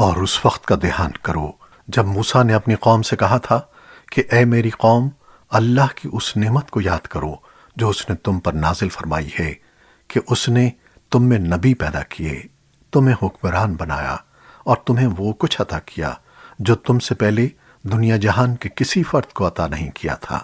اور اس وقت کا دھیان کرو۔ جب موسیٰ نے اپنی قوم سے کہا تھا کہ اے میری قوم، اللہ کی اس نعمت کو یاد کرو جو اس نے تم پر نازل فرمائی ہے کہ اس نے تم میں نبی پیدا کیے، تمہیں حکمران بنایا اور تمہیں وہ کچھ عطا کیا جو تم سے پہلے دنیا جہان کے کسی فرد کو عطا نہیں کیا تھا۔